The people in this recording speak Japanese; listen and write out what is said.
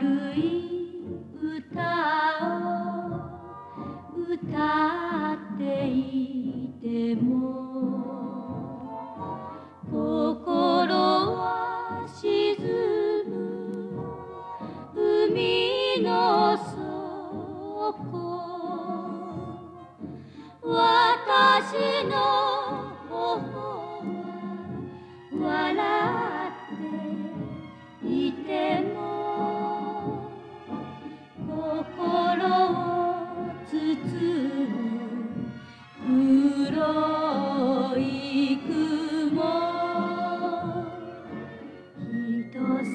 軽い歌を歌っていても心は沈む海の底私の